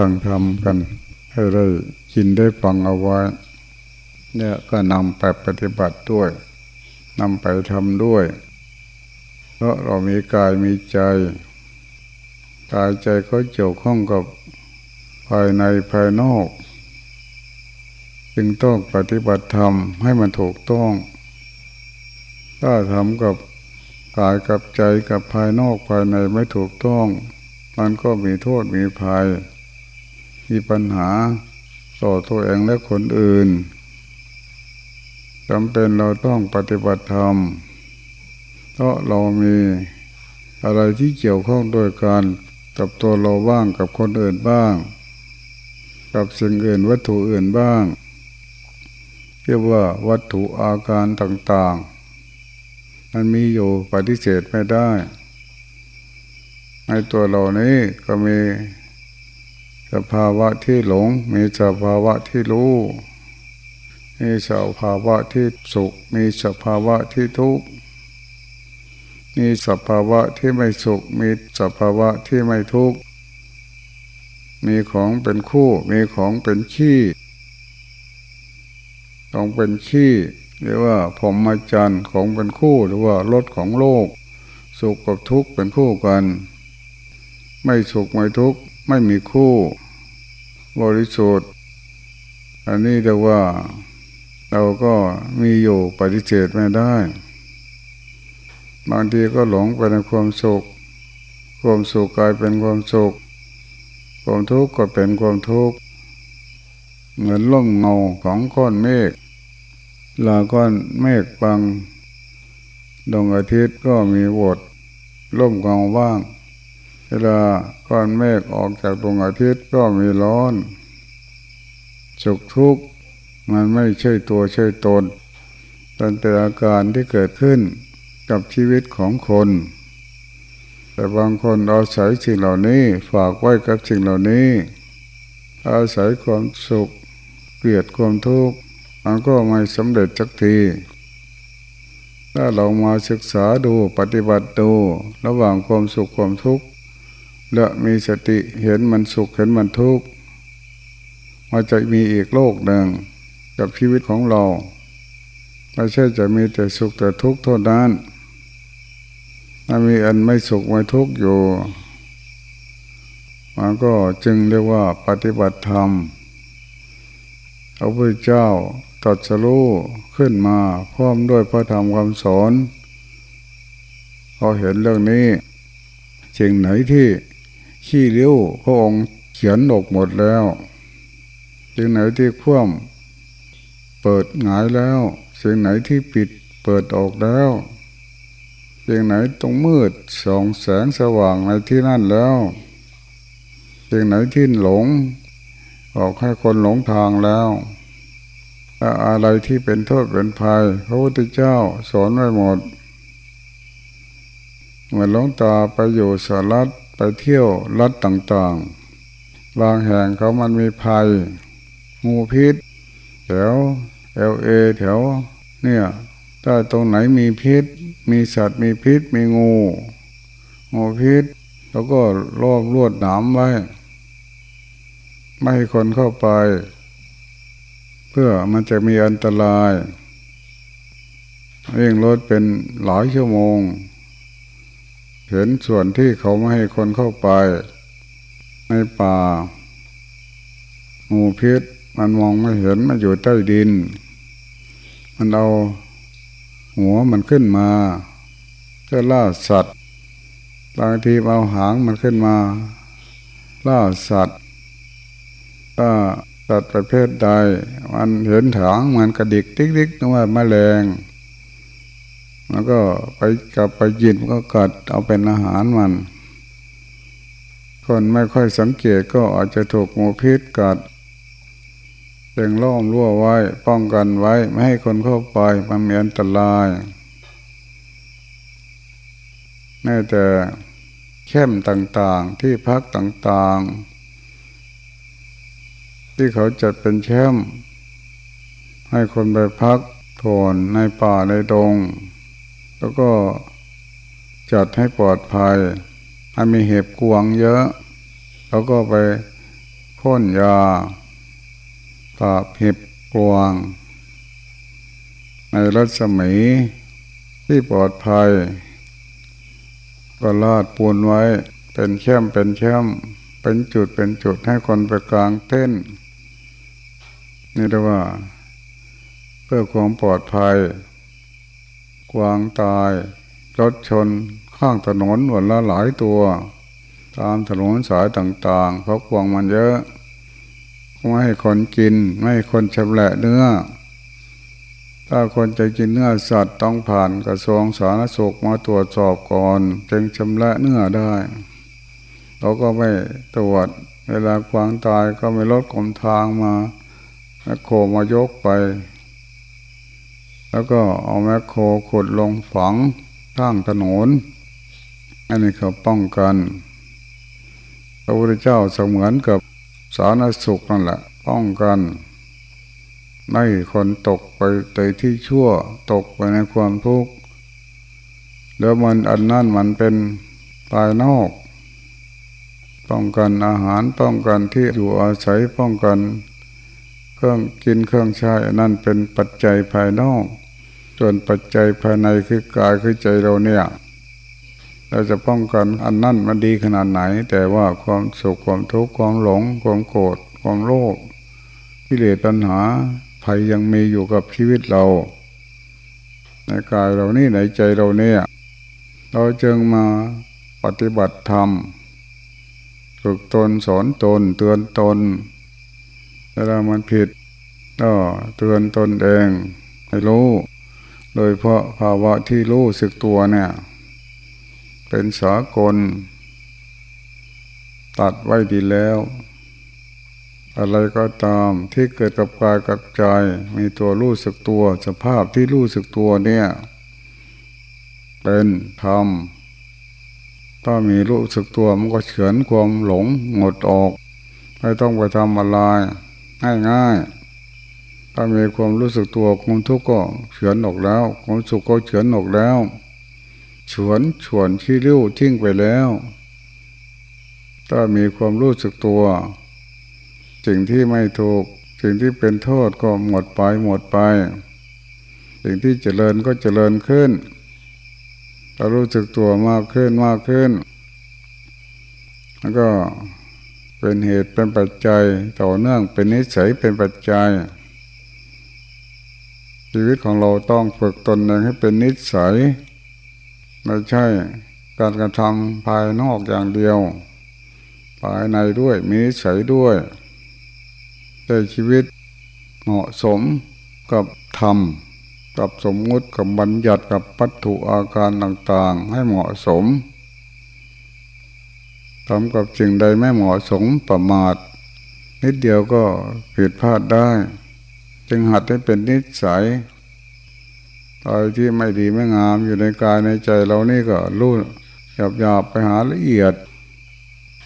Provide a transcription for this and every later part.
ตั้งทำกันให้ได้กินได้ฟังเอาไว้ เนี่ยก็นำไปปฏิบัติด้วยนำไปทำด้วย เพราะเรามีกายมีใจ กายใจก็เกี่ยวข้องกับภายในภายนอก จึงต้องปฏิบัติธรรมให้มันถูกต้อง ถ้าทำกับกายกับใจกับภายนอกภายในไม่ถูกต้อง มันก็มีโทษมีภัย มีปัญหาต่อตัวเองและคนอื่นจำเป็นเราต้องปฏิบัติธรรม เพราะเรามีอะไรที่เกี่ยวข้องโดยการกับตัวเราบ้างกับคนอื่นบ้าง กับสิ่งอื่นวัตถุอื่นบ้าง เรียกว่าวัตถุอาการต่างๆ มันมีอยู่ปฏิเสธไม่ได้ ในตัวเรานี้ก็มี สภาวะที่หลง มีสภาวะที่รู้ มีสภาวะที่สุข มีสภาวะที่ทุกข์ มีสภาวะที่ไม่สุข มีสภาวะที่ไม่ทุกข์ มีของเป็นคู่ มีของเป็นขี้ของเป็นขี้หรือว่าผมมาจันของเป็นคู่หรือว่ารถของโลก สุขกับทุกข์เป็นคู่กัน ไม่สุขไม่ทุกข์ ไม่มีคู่ บริสุทธิ์ อันนี้เรียกว่า เราก็มีอยู่ปฏิเสธไม่ได้ บางทีก็หลงไปในความสุข ความสุขกลายเป็นความสุข ความทุกข์ก็เป็นความทุกข์ เหมือนล่มเงาของก้อนเมฆลาก้อนเมฆบางดวงอาทิตย์ก็มีบทล่มเงาบ้าง เวลาก้อนเมฆออกจากดวงอาทิตย์ก็มีร้อน สุขทุกข์มันไม่ใช่ตัวใช่ตนมันเป็นอาการที่เกิดขึ้นกับชีวิตของคน แต่บางคนอาศัยสิ่งเหล่านี้ฝากไว้กับสิ่งเหล่านี้ อาศัยความสุขเกลียดความทุกข์มันก็ไม่สำเร็จสักทีถ้าเรามาศึกษาดูปฏิบัติดูระหว่างความสุขความทุกข์ และมีสติเห็นมันสุขเห็นมันทุกข์มันจะมีอีกโลกหนึ่งกับชีวิตของเราไม่ใช่จะมีแต่สุขแต่ทุกข์เท่านั้นถ้ามีอันไม่สุขไม่ทุกข์อยู่มันก็จึงเรียกว่าปฏิบัติธรรมพระพุทธเจ้าตรัสรู้ขึ้นมาพร้อมด้วยพระธรรมคำสอนพอเห็นเรื่องนี้สิ่งไหนที่ ขี้เลี้ยวพระองค์เขียนออกหมดแล้วสิ่งไหนที่คว่ำเปิดหงายแล้วสิ่งไหนที่ปิดเปิดออกแล้วสิ่งไหนตรงมืดส่องแสงสว่างในที่นั่นแล้วสิ่งไหนที่หลง ออกให้คนหลงทางแล้ว อะไรที่เป็นโทษเป็นภัยพระพุทธเจ้าสอนไว้หมดเหมือนหลงตาไปอยู่สารัด ไปเที่ยวรัดต่างๆ บางแห่งเขามันมีภัย งูพิษ แถวเอลเอแถวเนี่ยถ้าตรงไหนมีพิษ มีสัตว์มีพิษ มีงู งูพิษ แล้วก็รอบลวดหนามไว้ ไม่ให้คนเข้าไป เพื่อมันจะมีอันตรายเร่งรถเป็นหลายชั่วโมง เห็นส่วนที่เขาไม่ให้คนเข้าไป ในป่างูพิษมันมองไม่เห็นมันอยู่ใต้ดิน มันเอาหัวมันขึ้นมาเพื่อล่าสัตว์บางทีเอาหางมันขึ้นมา ล่าสัตว์ถ้าสัตว์ประเภทใด มันเห็นถางมันกระดิกติ๊กๆนึกว่าแมลง มันก็ไปกับไปยินก็กัดเอาเป็นอาหารมัน คนไม่ค่อยสังเกตก็อาจจะถูกงูพิษกัดจึงล้อมรั้วไว้ป้องกันไว้ไม่ให้คนเข้าไปมันมีอันตรายแม้แต่เข้มต่างๆที่พักต่างๆ ที่เขาจัดเป็นแช่มให้คนไปพักโทนในป่าในดง แล้วก็จัดให้ปลอดภัยให้มีเห็บกวงเยอะ แล้วก็ไปพ่นยาปราบเห็บกวางในรัศมีที่ปลอดภัย ก็ลาดปูนไว้ เป็นแช่มเป็นแช่มเป็นจุดเป็นจุดให้คนไปกลางเต้น นี่เรียกว่า เพื่อความปลอดภัย กวางตาย รถชนข้างถนนวันละหลายตัว ตามถนนสายต่างๆเพราะกวางมันเยอะไม่ให้คนกิน ไม่ให้คนชำแหละเนื้อ ถ้าคนจะกินเนื้อสัตว์ต้องผ่านกระทรวงสาธารณสุขมาตรวจสอบก่อน จึงชำแหละเนื้อได้ เราก็ไม่ตรวจ เวลาควางตายก็ไม่ลดกลมทางมาแมคโคมายกไป แล้วก็เอาแมคโครขุดลงฝังข้างถนน อันนี้เขาป้องกัน พระพุทธเจ้าเสมือนกับสาธารณสุขนั่นแหละ ป้องกัน ไม่คนตกไปในที่ชั่วตกไปในความทุกข์แล้วมันอันนั้นมันเป็นภายนอก ป้องกันอาหารป้องกันที่อยู่อาศัยป้องกัน เครื่องกินเครื่องใช้นั่นเป็นปัจจัยภายนอก ส่วนปัจจัยภายในคือกายคือใจเราเนี่ยเราจะป้องกันอันนั่นมันดีขนาดไหน แต่ว่าความสุขความทุกข์ความหลง ความโกรธความโลภกิเลสตัณหาภัยยังมีอยู่กับชีวิตเรา ในกายเรานี่ในใจเราเนี่ย เราจึงมาปฏิบัติธรรมฝึกตนสอนตนเตือนตนเวลามันผิดก็เตือนตนเองให้รู้ โดยเพราะภาวะที่รู้สึกตัวเนี่ย เป็นสากล ตัดไว้ดีแล้ว อะไรก็ตามที่เกิดกับกายกับใจ มีตัวรู้สึกตัว สภาพที่รู้สึกตัวเนี่ย เป็นธรรมถ้ามีรู้สึกตัวมันก็เฉือนความหลงหมดออก ไม่ต้องไปทำอะไรง่ายง่าย ถ้ามีความรู้สึกตัวความทุกข์ก็เฉือนออกแล้วความสุขก็เฉือนออกแล้วเฉือนฉวนขี้ริ้วทิ้งไปแล้ว ถ้ามีความรู้สึกตัวสิ่งที่ไม่ถูกสิ่งที่เป็นโทษก็หมดไปหมดไป สิ่งที่เจริญก็เจริญขึ้นเรารู้สึกตัวมากขึ้นมากขึ้น แล้วก็เป็นเหตุเป็นปัจจัยต่อเนื่องเป็นนิสัยเป็นปัจจัย ชีวิตของเราต้องฝึกตนเองให้เป็นนิสัย ไม่ใช่การกระทำภายนอกอย่างเดียว ภายในด้วยมีนิสัยด้วยใช้ชีวิตเหมาะสมกับธรรมกับสมมุติกับบัญญัติกับปัตถุอาการต่างๆ ให้เหมาะสมทำกับสิ่งใดไม่เหมาะสมประมาท นิดเดียวก็ผิดพลาดได้ จึงหัดให้เป็นนิสัยอะไรที่ไม่ดีไม่งามอยู่ในกายในใจเรานี่ก็รู้หยาบหยาบไปหาละเอียด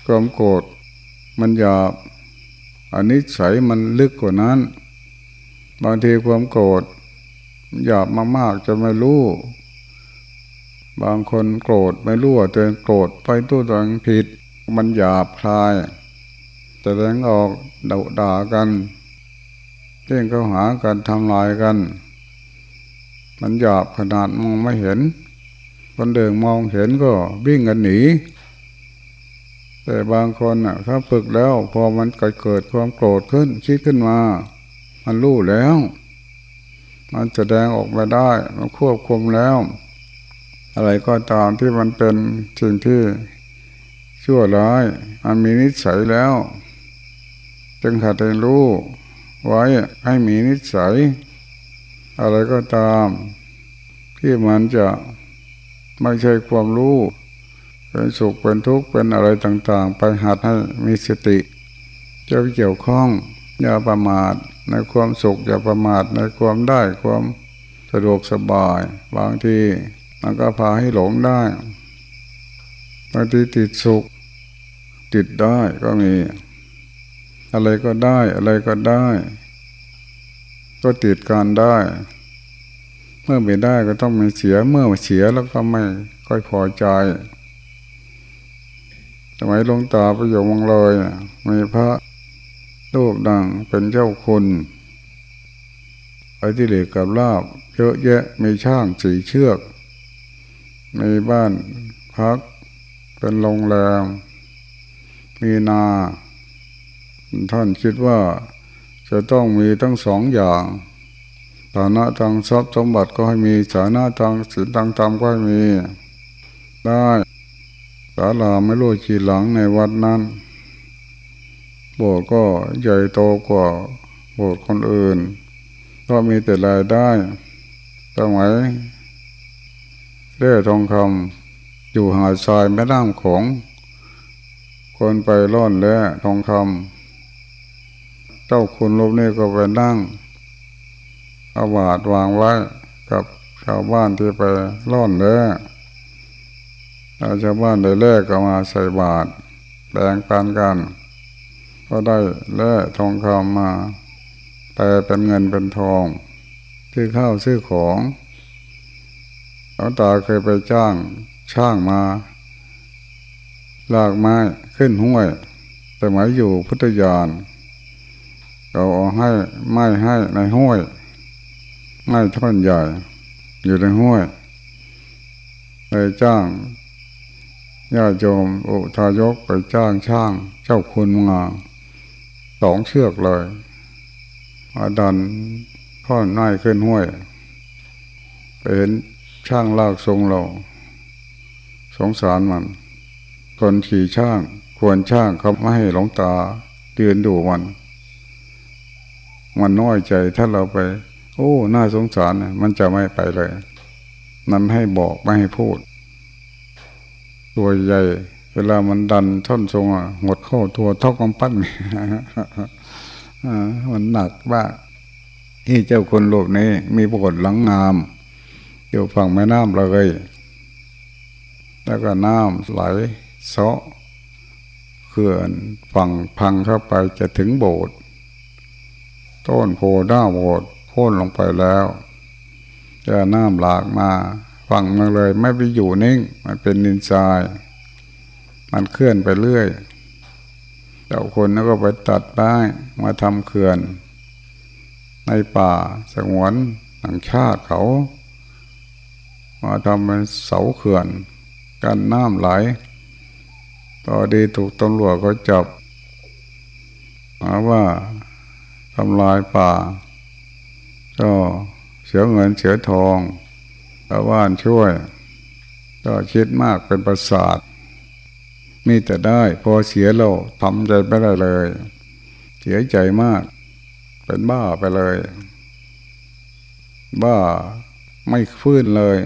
ความโกรธมันหยาบอันนิสัยมันลึกกว่านั้น บางทีความโกรธหยาบมากๆจะไม่รู้ บางคนโกรธไม่รู้ว่าตัวเองโกรธไปตัวตัวเองผิด มันหยาบคลายแสดงออกด่าด่ากัน เร่งเข้าหากันทำลายกัน มันหยาบขนาดมองไม่เห็น คนเดินมองเห็นก็วิ่งกันหนี แต่บางคนอะถ้าฝึกแล้ว พอมันเกิดเกิดความโกรธขึ้นคิดขึ้นมา มันรู้แล้ว มันแสดงออกมาได้ มันควบคุมแล้ว อะไรก็ตามที่มันเป็นสิ่งที่ชั่วร้าย มันมีนิสัยแล้ว จึงหัดเรียนรู้ ไว้ให้มีนิสัย อะไรก็ตาม ที่มันจะไม่ใช่ความรู้เป็นสุขเป็นทุกข์เป็นอะไรต่างๆ ไปหัดให้มีสติจะเกี่ยวข้องอย่าประมาทในความสุขอย่าประมาทในความได้ความสะดวกสบาย บางทีมันก็พาให้หลงได้บางทีติดสุข ติดได้ก็มี อะไรก็ได้อะไรก็ได้ ก็ติดการได้ เมื่อไม่ได้ก็ต้องมีเสียเมื่อเสียแล้วก็ไม่ค่อยพอใจสมัยลงตาประโยคมังเลยมีพระรูปดังเป็นเจ้าคุณไอ้ที่เหลือกับลาบเยอะแยะมีช่างสีเชือก มีบ้านพักเป็นโรงแรมมีนา ท่านคิดว่าจะต้องมีทั้งสองอย่างฐานะทางทรัพย์สมบัติก็ให้มีฐานะทางศีลทางธรรมก็ให้มี ได้ศาลาไม่รู้กี่หลังในวัดนั้นโบสถ์ก็ใหญ่โตกว่าโบสถ์คนอื่น ก็มีแต่รายได้สมัยเร่ทองคำอยู่หาดทรายแม่น้ำของ คนไปร่อนแล้วทองคำ เจ้าคุณรูปนี้ก็ไปนั่งเอาบาดวางไว้กับชาวบ้านที่ไปร่อนแล้วชาวบ้านได้แรกก็มาใส่บาตรแบ่งปันกัน ก็ได้แล่ทองคำมาแปลเป็นเงินเป็นทอง ซื้อข้าวซื้อของหลวงตาเคยไปจ้างช่างมาลากไม้ขึ้นห้วย แต่หมายอยู่พุทธยาน เราเอาให้ไม้ให้ในห้วย ไม้ท่อนใหญ่อยู่ในห้วยเลยจ้างญาติโยมอุทายกไปจ้างช่าง เจ้าคุณมาสองเชือกเลยมาดันท่อนไม้ขึ้นห้วยไปเห็นช่างลากทรงเรา สงสารมัน คนขี่ช่าง ควรช่างเขาไม่ให้หลงตาเตือนดูมัน มันน้อยใจถ้าเราไป โอ้ น่าสงสารมันจะไม่ไปเลยมันให้บอกไม่ให้พูด ตัวใหญ่ เวลามันดันท่อนทรงอะหมดเข้าตัวทอกกำปั้นมันหนักบ้าที่เจ้าคนโลกนี้ มีปรากฏหลังงาม อยู่ฝั่งแม่น้ำเลยแล้วก็น้ำไหลเซาะเขื่อนฝั่งพังเข้าไปจะถึงโบสถ์ ต้นโพด้าโบสถ์โค่นลงไปแล้วจะน้ำหลากมาฝั่งมาเลยไม่ไปอยู่นิ่ง มันเป็นนินทราย มันเคลื่อนไปเรื่อยเจ้าคนแล้วก็ไปตัดได้มาทำเขื่อน ในป่าสงวนต่างชาติเขา มาทำเป็นเสาเขื่อน กันน้ำไหลตอดีถูกตำรวจก็จับหาว่า ทำลายป่า ก็เสียเงินเสียทองชาวบ้านช่วย ก็คิดมากเป็นประสาท มีแต่ได้พอเสียเราทำใจไม่ได้เลย เสียใจมาก เป็นบ้าไปเลย บ้าไม่ฟื้นเลย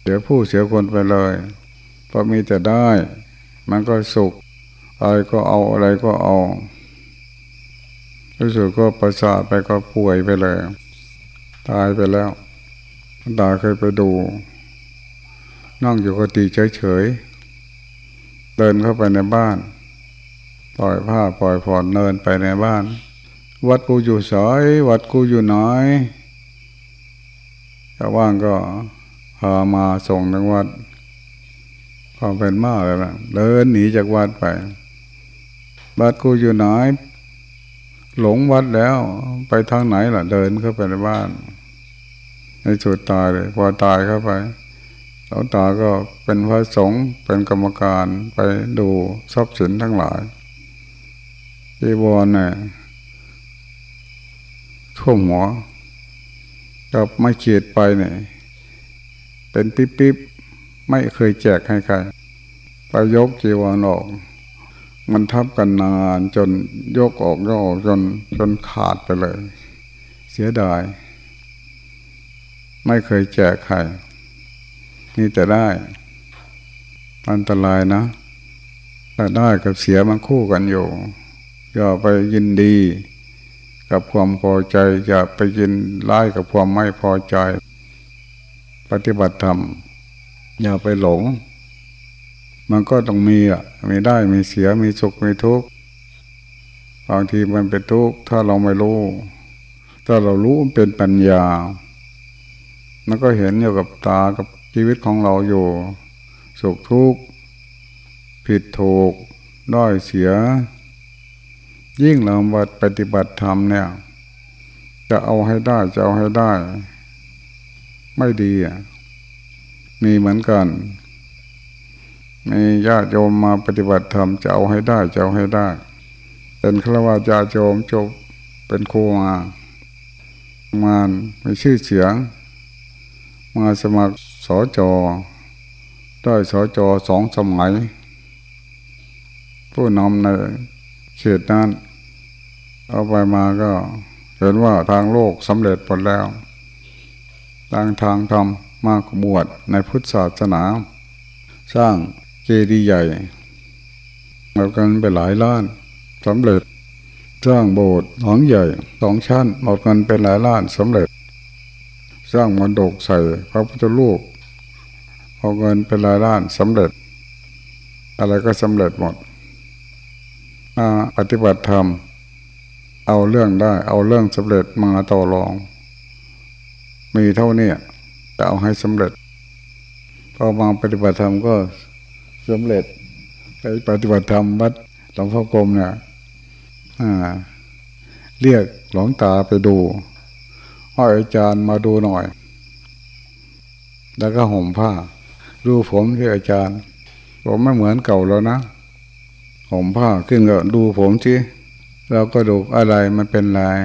เสียผู้เสียคนไปเลยพอมีแต่ได้ มันก็สุขอะไรก็เอาอะไรก็เอา รู้สึกก็ประสาทไปก็ป่วยไปเลย ตายไปแล้วตาเคยไปดูนั่งอยู่ก็ตีเฉยๆเดินเข้าไปในบ้านปล่อยผ้าปล่อยผ่อนเนินไปในบ้าน วัดกูอยู่สอย วัดกูอยู่น้อยชาวบ้านก็พามาส่งถึงวัดพอเป็นมากเลยนะเดินหนีจากวัดไปบัดกูอยู่ไหน หลงวัดแล้วไปทางไหนล่ะ เดินเข้าไปในบ้าน ในสุดตายเลย พอตายเข้าไปหลวงตาก็เป็นพระสงฆ์เป็นกรรมการไปดูทรัพย์สินทั้งหลายจีวรเนี่ยท่วมหัวกับไม่เขียดไปเนี่ยเป็นปิ๊บๆ ไม่เคยแจกให้ใครไปยกจีวรออก มันทับกันนานจนยกออกยกออกจนจนขาดไปเลย เสียดาย ไม่เคยแจกใคร นี่จะได้ อันตรายนะแต่ได้กับเสียมันคู่กันอยู่อย่าไปยินดี กับความพอใจ อย่าไปยินไล่กับความไม่พอใจ ปฏิบัติธรรม อย่าไปหลง มันก็ต้องมีอะ มีได้มีเสียมีสุขมีทุกข์บางทีมันเป็นทุกข์ถ้าเราไม่รู้ ถ้าเรารู้เป็นปัญญา มันก็เห็นอยู่กับตากับชีวิตของเราอยู่ สุขทุกข์ผิดถูกด้อยเสีย ยิ่งเราปฏิบัติธรรมเนี่ย จะเอาให้ได้จะเอาให้ได้ ไม่ดีอะมีเหมือนกัน มีญาติโยมมาปฏิบัติธรรมจะเอาให้ได้จะเอาให้ได้ เป็นฆราวาสญาติโยมจบเป็นครูมามาไม่ชื่อเสียง มาสมัครสอจอได้สอจอสองสมัย ผู้นำในเขตนั้น เอาไปมาก็เห็นว่าทางโลกสำเร็จหมดแล้ว ทางทางธรรมมากบวชในพุทธศาสนา สร้าง เจดีย์ใหญ่เอากันไปหลายล้านสำเร็จสร้างโบสถ์หลังใหญ่สองชั้นหมดเงินเป็นหลายล้านสำเร็จ สร้างมนดกใส่พระพุทธรูปเอาเงินเป็นหลายล้านสำเร็จ อะไรก็สำเร็จหมดมาปฏิบัติธรรม เอาเรื่องได้ เอาเรื่องสำเร็จมาต่อรอง มีเท่านี้จะเอาให้สำเร็จพอมาปฏิบัติธรรมก็ สำเร็จไปปฏิบัติธรรมวัดหลวงพ่อกรมเนี่ยเรียกหลวงตาไปดูให้อาจารย์มาดูหน่อย แล้วก็ห่มผ้า ดูผมที่อาจารย์ ผมไม่เหมือนเก่าแล้วนะห่มผ้าขึ้นก็ดูผมที่เราก็ดูอะไรมันเป็นลาย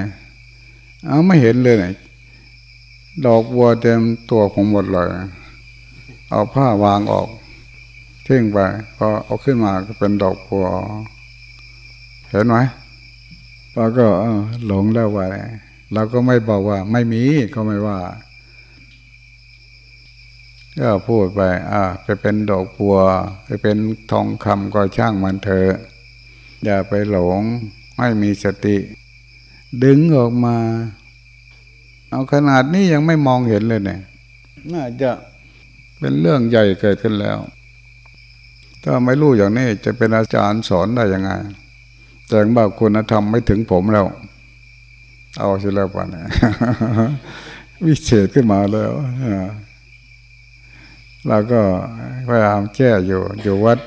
เอาไม่เห็นเลยเนี่ยดอกบัวเต็มตัวผมหมดเลย เอาผ้าวางออก ท่งไปพอเอาขึ้นมาก็เป็นดอกบัวเห็นไหมเราก็หลงแล้วว่าเราก็ไม่บอกว่า ไม่มีก็ไม่ว่าก็พูดไป อ่าไปเป็นดอกบัวไปเป็นทองคำก็ช่างมันเถอะอย่าไปหลงไม่มีสติ ดึงออกมา เอาขนาดนี้ยังไม่มองเห็นเลยเนี่ย น่าจะเป็นเรื่องใหญ่เกิดขึ้นแล้ว ถ้าไม่รู้อย่างนี้จะเป็นอาจารย์สอนได้ยังไงแจ้งบ่าคุณธรรมไม่ถึงผมแล้ว เอาสิแล้วป่ะเนี่ยวิเศษขึ้นมาแล้วเราก็พยายามแก้อยู่อยู่วัด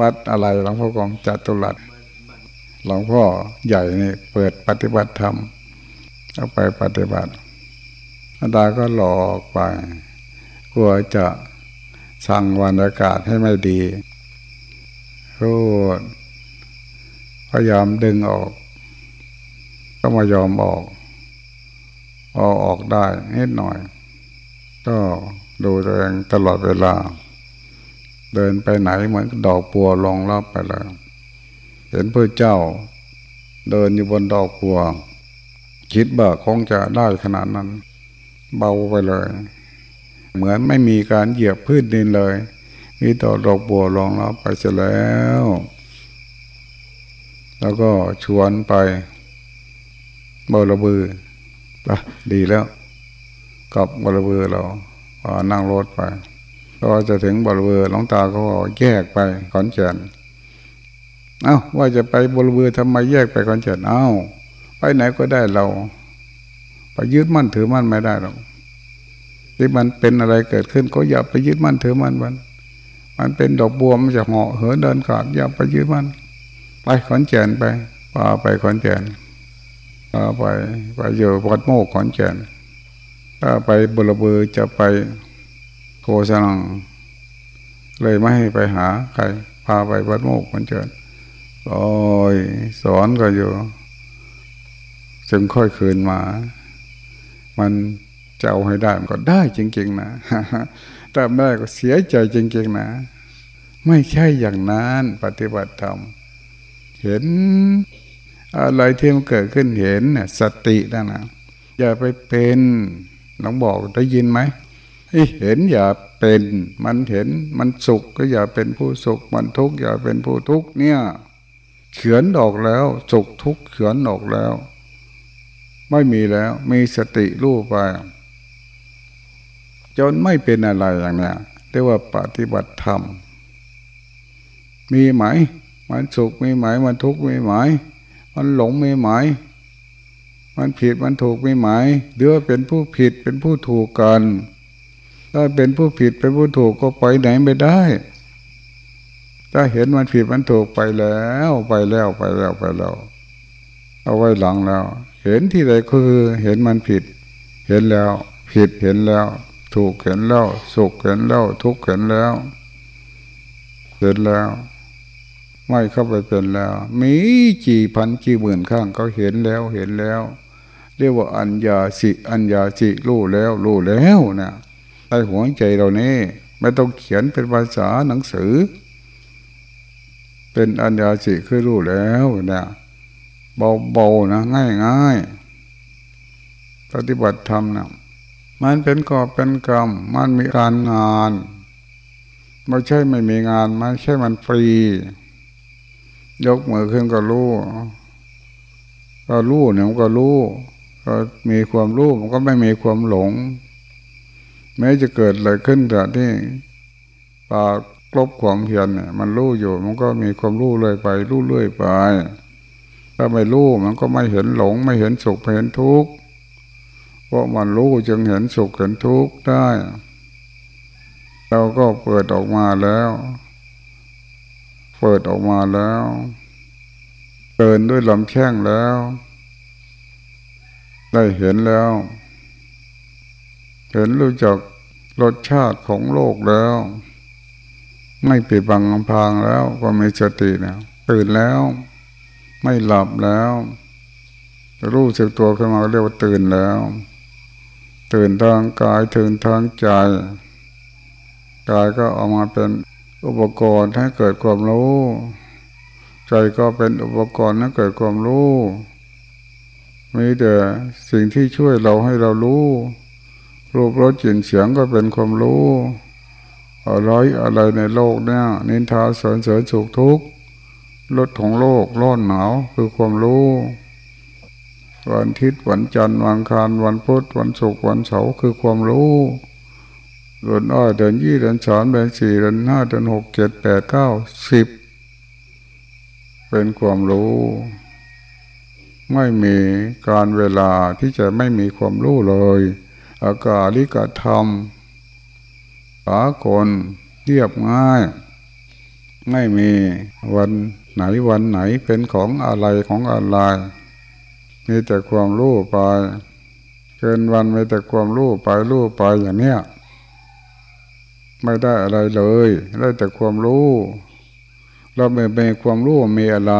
วัดอะไรหลวงพ่อกองจัตุรัสหลวงพ่อใหญ่นี่เปิดปฏิบัติธรรมเอาไปปฏิบัติอาดาก็หลอกไปกลัวจะ สั่งวันอากาศให้ไม่ดีพูดพยายามดึงออก ก็มายอมออกเอาออกได้นิดหน่อย ก็ดูตัวเองตลอดเวลา เดินไปไหนเหมือนดอกปัวลงรอบไปเลยเห็นพระเจ้า เดินอยู่บนดอกปัว คิดว่าคงจะได้ขนาดนั้น เบาไปเลย เหมือนไม่มีการเหยียบพื้นดินเลย มีต่อดอกบัวลงรอบไปเสร็จแล้ว แล้วก็ชวนไปบรบือปะดีแล้วกับบรบือเรานั่งรถไปก็จะถึงบริเวณหลวงตาก็แยกไปขอนแก่นเอา้าว่าจะไปบริเวณทำไมแยกไปขอนแก่นเอา้า ไปไหนก็ได้เรา ไปยึดมั่นถือมั่นไม่ได้หรอก ที่มันเป็นอะไรเกิดขึ้น ก็อย่าไปยึดมั่นถือมั่นมัน มันเป็นดอกบัวมันจะเหาะเหินเดินขาดอย่าไปยึดมั่นไปขอนแก่นไปพาไปขอนแก่นพาไปไปอยู่วัดโมกขอนแก่นถ้าไปบุรบือจะไปโคสนังเลยไม่ให้ไปหาใคร พาไปวัดโมกมันเจิดโอ้ยสอนก็อยู่จึงค่อยคืนมา มัน จะเอาให้ได้มันก็ได้จริงๆนะแต่แม่ก็เสียใจจริง ๆ นะ ไม่ใช่อย่างนั้นปฏิบัติธรรมเห็นอะไรที่มันเกิดขึ้นเห็นนะสตินั่นนะอย่าไปเป็นน้องบอกได้ยินไหมเห็นอย่าเป็นมันเห็นมันสุขก็อย่าเป็นผู้สุข มันทุกข์อย่าเป็นผู้ทุกข์เนี่ย เขียนออกแล้ว สุขทุกข์เขียนออกแล้ว ไม่มีแล้ว มีสติรู้ไป จนไม่เป็นอะไรอย่างนี้เรียกว่าปฏิบัติธรรม มีไหม มันสุขมีไหม มันทุกข์มีไหม มันหลงมีไหม มันผิดมันถูกไม่หมายหรือว่าเป็นผู้ผิดเป็นผู้ถูกกัน ถ้าเป็นผู้ผิดเป็นผู้ถูกก็ไปไหนไม่ได้ ถ้าเห็นมันผิดมันถูกไปแล้วไปแล้วไปแล้วไปแล้วเอาไว้หลังแล้ว เห็นที่ใดคือเห็นมันผิด เห็นแล้ว ผิดเห็นแล้ว ถูกเห็นแล้วสุขเห็นแล้วทุกข์เห็นแล้วเห็นแล้ว ไม่เข้าไปเป็นแล้ว มีกี่พันกี่หมื่นข้างเขาเห็นแล้วเห็นแล้ว เรียกว่าอัญญาสิอัญญาสิรู้แล้วรู้แล้วนะใต้หัวใจเรานี่ไม่ต้องเขียนเป็นภาษาหนังสือ เป็นอัญญาสิคือรู้แล้วนะเบาๆนะง่ายง่ายปฏิบัติธรรมนะ มันเป็นกอบเป็นกรรม มันมีการงานไม่ใช่ไม่มีงานไม่ใช่มันฟรี ยกมือขึ้นก็รู้ก็รู้เนี่ยมันก็รู้ก็มีความรู้มันก็ไม่มีความหลง แม้จะเกิดอะไรขึ้นแต่ที่ปากลบความเพียรเนี่ย มันรู้อยู่ มันก็มีความรู้เลยไปรู้เรื่อยไป ถ้าไม่รู้มันก็ไม่เห็นหลง ไม่เห็นสุขไม่เห็นทุกข์ เพราะมันรู้จึงเห็นสุขเห็นทุกข์ได้ เราก็เปิดออกมาแล้ว เปิดออกมาแล้วเดินด้วยลำแข้งแล้ว ได้เห็นแล้ว เห็นรู้จักรสชาติของโลกแล้ว ไม่ปิดบังอำพางแล้วก็มีสติแล้วตื่นแล้ว ไม่หลับแล้ว รู้สึกตัวขึ้นมาเรียกว่าตื่นแล้ว ตื่นทางกายตื่นทางใจ กายก็ออกมาเป็นอุปกรณ์ให้เกิดความรู้ ใจก็เป็นอุปกรณ์ให้เกิดความรู้มีแต่สิ่งที่ช่วยเราให้เรารู้ รูปรสกลิ่นเสียงก็เป็นความรู้อะไรอะไรในโลกเนี่ยนินทาสนเสริญสุขทุกข์ลดของโลกร้อนหนาวคือความรู้ วันอาทิตย์วันจันทร์วันคารวันพุธวันศุกร์วันเสาร์คือความรู้เดือนอ้อยเดือนยี่เดือนสามเดือนสี่เดือนห้าเดือนหกเจ็ดแปดเก้าสิบเป็นความรู้ ไม่มีการเวลาที่จะไม่มีความรู้เลย อากาลิกธรรมสากลเรียบง่าย ไม่มีวันไหนวันไหนเป็นของอะไรของอะไร มีแต่ความรู้ไปเกินวันมีแต่ความรู้ไปรู้ไปอย่างเนี้ยไม่ได้อะไรเลย ได้แต่ความรู้เราไม่มีความรู้มีอะไร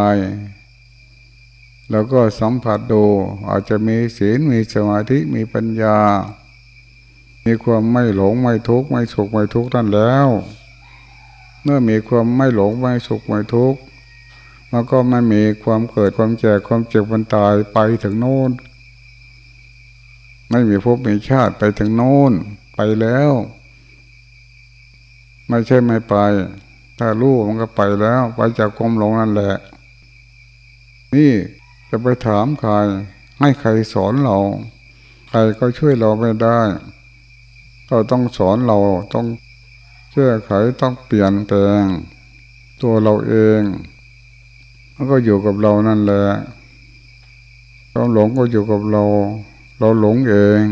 แล้วก็สัมผัสดูอาจจะมีศีลมีสมาธิมีปัญญา มีความไม่หลงไม่ทุกข์ไม่สุขไม่ทุกข์นั่นแล้ว เมื่อมีความไม่หลงไม่สุขไม่ทุกข์ มันก็ไม่มีความเกิดความแก่ความเจ็บความตายไปถึงโน้น ไม่มีภพมีชาติไปถึงโน้นไปแล้ว ไม่ใช่ไม่ไป ถ้ารู้มันก็ไปแล้ว ไปจากความหลงนั่นแหละ นี่จะไปถามใคร ให้ใครสอนเรา ใครก็ช่วยเราไม่ได้เราต้องสอนเราต้องแก้ไขต้องเปลี่ยนแปลง ตัวเราเอง มันก็อยู่กับเรานั่นแหละความหลงก็อยู่กับเรา เราหลงเอง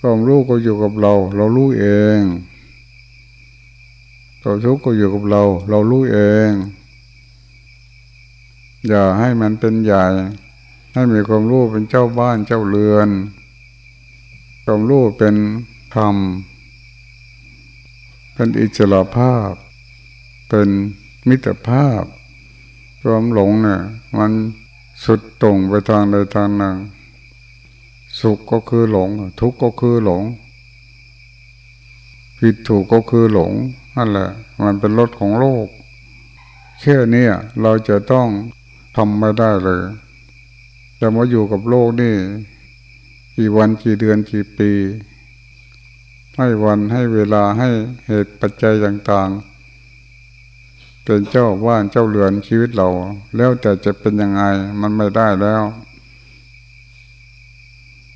ความรู้ก็อยู่กับเรา เรารู้เองตัวทุกข์ก็อยู่กับเรา เรารู้เอง อย่าให้มันเป็นใหญ่ให้มีความรู้เป็นเจ้าบ้านเจ้าเรือนความรู้เป็นธรรมเป็นอิสระภาพ เป็นมิตรภาพ ความหลงเนี่ยมันสุดตรงไปทางใดทางหนึ่ง สุขก็คือหลง ทุกข์ก็คือหลง ผิดถูกก็คือหลงนั่นแหละ มันเป็นรถของโลกแค่นี้เราจะต้องทำไม่ได้เลยจะมาอยู่กับโลกนี่กี่วันกี่เดือนกี่ปี ให้วันให้เวลาให้เหตุปัจจัยต่างๆ เป็นเจ้าว่านเจ้าเรือนชีวิตเรา แล้วแต่จะเป็นยังไงมันไม่ได้แล้ว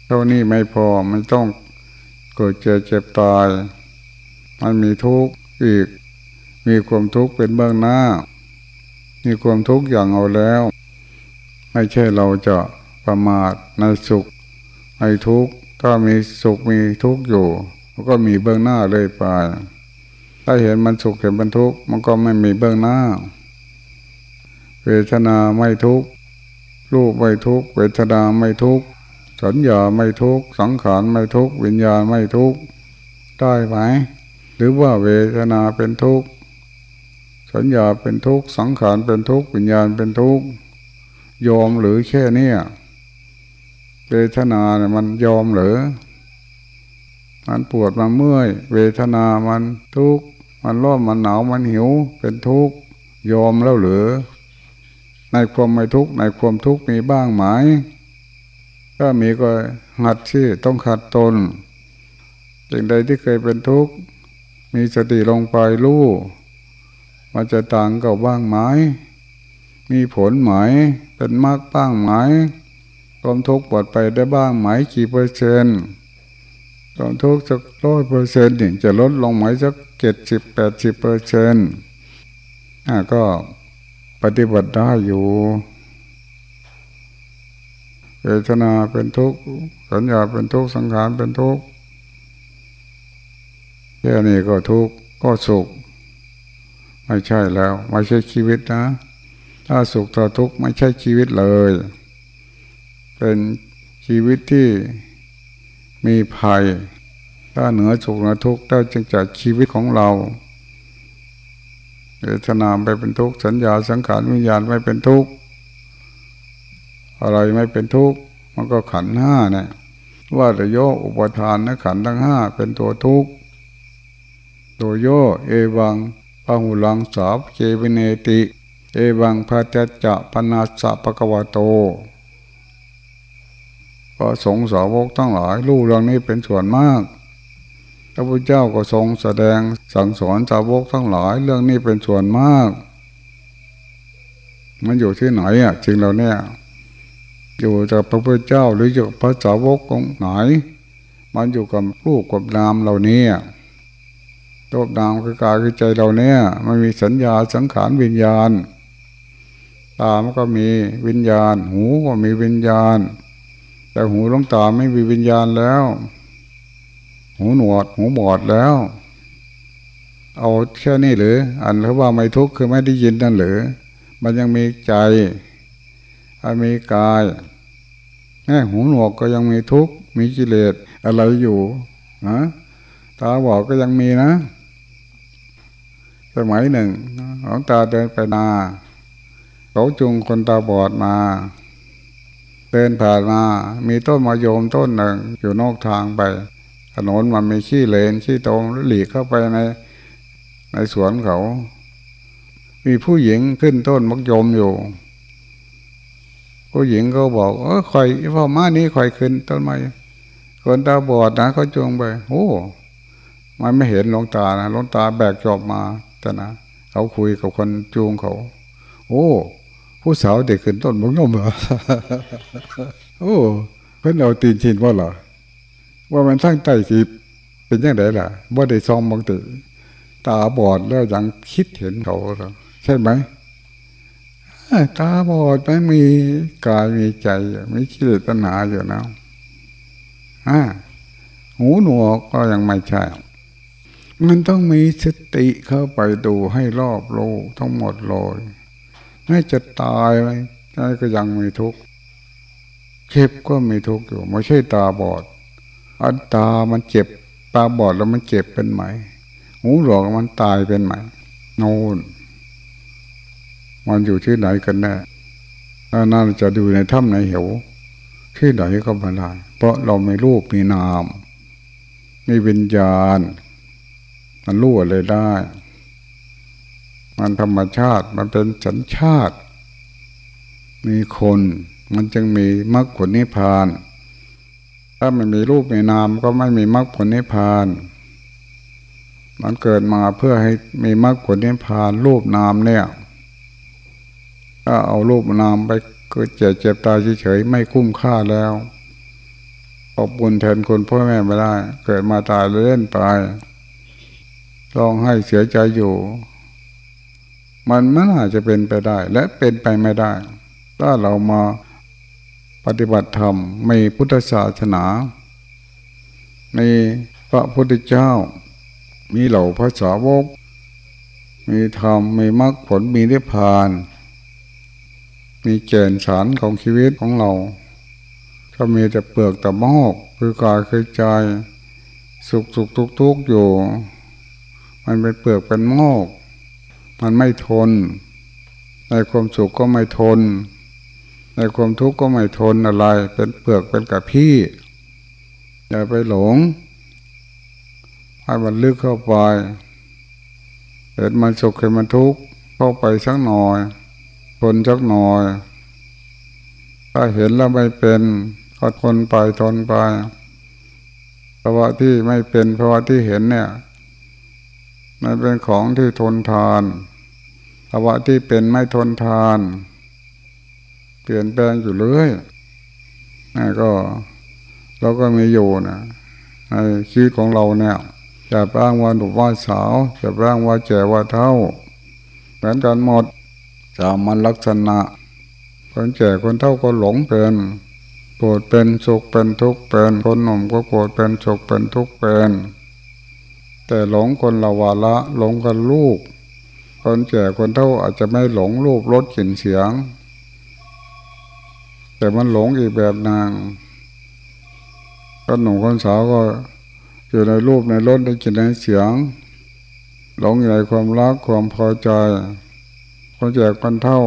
เท่านี้ไม่พอมันต้องเกิดเจ็บเจ็บตาย มันมีทุกข์อีก มีความทุกข์เป็นเบื้องหน้า มีความทุกข์อย่างเอาแล้ว ไม่ใช่เราจะประมาทในสุขในทุกข์ถ้ามีสุขมีทุกข์อยู่ก็มีเบื้องหน้าเลยไป ถ้าเห็นมันสุขเห็นมันทุกข์มันก็ไม่มีเบื้องหน้า เวทนาไม่ทุกข์รูปไม่ทุกข์เวทนาไม่ทุกข์สัญญาไม่ทุกข์สังขารไม่ทุกข์วิญญาณไม่ทุกข์ได้ไหมหรือว่าเวทนาเป็นทุกข์สัญญาเป็นทุกข์สังขารเป็นทุกข์วิญญาณเป็นทุกข์ยอมหรือแค่เนี้ยเวทนาเนี่ยมันยอมหรือมันปวดมันเมื่อย เวทนามันทุกข์ มันร้อนมันหนาวมันหิว เป็นทุกข์ยอมแล้วหรือในความไม่ทุกข์ในความทุกข์มีบ้างไหมถ้ามีก็หัดที่ต้องขัดตนสิ่งใดที่เคยเป็นทุกข์มีสติลงไปรู้มันจะต่างกับบ้างไหมมีผลไหมเป็นมากบ้างไหมความทุกข์ปลดไปได้บ้างไหมกี่เปอร์เซ็นต์ ความทุกข์สักร้อยเปอร์เซ็นต์จะลดลงไหมสักเจ็ดสิบแปดสิบเปอร์เซ็นต์ก็ปฏิบัติได้อยู่เวทนาเป็นทุกข์สัญญาเป็นทุกข์สังขารเป็นทุกข์แค่นี้ก็ทุกข์ก็สุข ไม่ใช่แล้ว ไม่ใช่ชีวิตนะ ถ้าสุขถ้าทุกข์ไม่ใช่ชีวิตเลย เป็นชีวิตที่ มีภัย ถ้าเหนือสุขเหนือทุกข์ได้จึงจากชีวิตของเราเวทนาไปเป็นทุกข์สัญญาสังขารวิญญาณไม่เป็นทุกข์อะไรไม่เป็นทุกข์มันก็ขันห้าเนี่ยว่าแต่โยอุปทานนะขันทั้งห้าเป็นตัวทุกข์ตัวโยเอวังปะหุลังสาบเจวินเนติ เอวังพระเจจะปนาสะปะกวาโต ก็สงฆ์สาวกทั้งหลายรู้เรื่องนี้เป็นส่วนมาก พระพุทธเจ้าก็ทรงแสดงสั่งสอนสาวกทั้งหลายเรื่องนี้เป็นส่วนมาก มันอยู่ที่ไหนอะจริงเราเนี่ย อยู่กับพระพุทธเจ้าหรืออยู่กับพระสาวกของไหน มันอยู่กับรูปกับนามเหล่านี้รูปนามคือกายคือใจเราเนี่ย มันมีสัญญาสังขารวิญญาณ ตามันก็มีวิญญาณ หูก็มีวิญญาณ แต่หูลงตาไม่มีวิญญาณแล้ว หูหนวด หูบอดแล้ว เอาแค่นี้หรือ อันเขาว่าไม่ทุกข์คือไม่ได้ยินนั่นหรือ มันยังมีใจมีกายแม่หูหนวกก็ยังมีทุกข์มีกิเลสอะไรอยู่นะตาบอดก็ยังมีนะสมัยหนึ่งหลวงตาเดินไปนาเขาจุงคนตาบอดมา เดินผ่านมามีต้นมะยมต้นหนึ่งอยู่นอกทางไปถนนมันมีขี้เลนขี้ตรงหลีกเข้าไปในในสวนเขา มีผู้หญิงขึ้นต้นมะยมอยู่ ผู้หญิงก็บอกเออคอยพ่อมานี้คอยขึ้นต้นไม้คนตาบอดนะเขาจูงไปโอ้มันไม่เห็นหลวงตานะหลวงตาแบกจอบมาแต่นะเขาคุยกับคนจูงเขา โอ้ ผู้สาวเด็กขึ้นต้นมงยมเหรอโอ้เพื่นเอาตีนชินว่าเหรอว่ามันทั้งใจสิเป็นยังไงล่ะว่าได้ซองบางตีตาบอดแล้วยังคิดเห็นเขาหรอใช่ไหมตาบอดไม่มีกายมีใจไม่คิดตัณหาอยู่นะอ่าหูหนวกก็ยังไม่ใช่ มันต้องมีสติเข้าไปดูให้รอบโลกทั้งหมดเลย ไม่จะตายไหมใจก็ยังมีทุกข์เจ็บก็มีทุกข์อยู่ไม่ใช่ตาบอดอันตามันเจ็บตาบอดแล้วมันเจ็บเป็นไหมหูหลอกมันตายเป็นไหมโน่นมันอยู่ที่ไหนกันแน่น่าจะดูในถ้ำในเหวที่ไหนก็ไม่ได้เพราะเราไม่รูปมีนามมีวิญญาณ มันรู้อะไรได้ มันธรรมชาติมันเป็นสัญชาติ มีคนมันจึงมีมรรคผลนิพพาน ถ้าไม่มีรูปมีนามก็ไม่มีมรรคผลนิพพาน มันเกิดมาเพื่อให้มีมรรคผลนิพพาน รูปนามเนี่ยถ้าเอารูปนามไปกิดเจ็บเจ็บตายเฉยๆไม่คุ้มค่าแล้วขอบบุญแทนคนพ่อแม่ไม่ได้ เกิดมาตายเล่นไปร้องให้เสียใจอยู่ มันไม่น่าจะเป็นไปได้ และเป็นไปไม่ได้ ถ้าเรามาปฏิบัติธรรมมีพุทธศาสนาในพระพุทธเจ้า มีเหล่าพระสาวก มีธรรม มีมรรคผล มีนิพพาน มีแก่นสารของชีวิตของเรา ถ้ามีแต่เปลือกแต่มอกคือกายคือใจ สุขสุขทุกทุกอยู่ มันเป็นเปลือกเป็นมอก มันไม่ทน ในความสุขก็ไม่ทน ในความทุกข์ก็ไม่ทนอะไร เป็นเปลือกเป็นกับพี่ อย่าไปหลง ให้มันลึกเข้าไปเห็นมันสุขเห็นมันทุกข์เข้าไปสักหน่อย ทนสักหน่อย ถ้าเห็นแล้วไม่เป็นก็ทนไปทนไปภาวะที่ไม่เป็นภาวะที่เห็นเนี่ย มันเป็นของที่ทนทานภาวะที่เป็นไม่ทนทาน เปลี่ยนแปลงอยู่เรื่อยนี่นก็เราก็มีอยู่นะในชีวิตของเราเนี่ยจะร่างว่าหนุ่มว่าสาวจะร่างว่าแก่ว่าเท่าเหมือนกันหมดสามันลักษณะ คนแก่คนเท่าก็หลงเป็นโกรธเป็นสุขเป็นทุกข์เป็นคนหนุ่มก็โกรธเป็นสุขเป็นทุกข์เป็น แต่หลงคนละวาละหลงกันลูกคนแก่คนเท่าอาจจะไม่หลงรูปรสกลิ่นเสียง แต่มันหลงอีกแบบนางคนหนุ่มคนสาวก็อยู่ในรูปในรสในกลิ่นในเสียง หลงอยู่ในความรักความพอใจคนแก่คนเท่า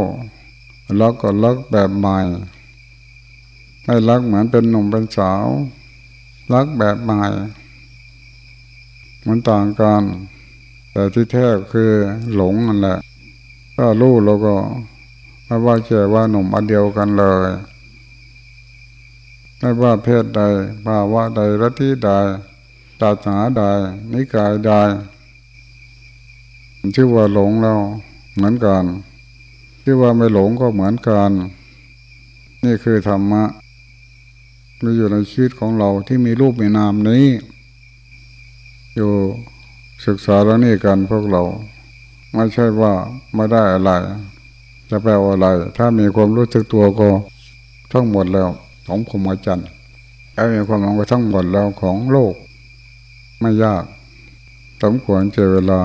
รักก็รักแบบใหม่ไม่รักเหมือนเป็นหนุ่มเป็นสาว รักแบบใหม่ มันต่างกัน แต่ที่แท้คือหลงนั่นแหละ ถ้ารู้เราก็ไม่ว่าแก่ว่าหนุ่มอันเดียวกันเลยไม่ว่าเพศใดภาวะใดรัที่ใดศาสนาใดนิกายใดชื่อว่าหลงเราเหมือนกันชื่อว่าไม่หลงก็เหมือนกันนี่คือธรรมะมีอยู่ในชีวิตของเราที่มีรูปมีนามนี้ อยู่ศึกษาเรื่องนี้กันพวกเรา ไม่ใช่ว่าไม่ได้อะไร จะแปลว่าอะไร ถ้ามีความรู้สึกตัวก็ทั้งหมดแล้วของผมอาจารย์ถ้ามีความหลงก็ทั้งหมดแล้วของโลก ไม่ยากสมควรเจอเวลา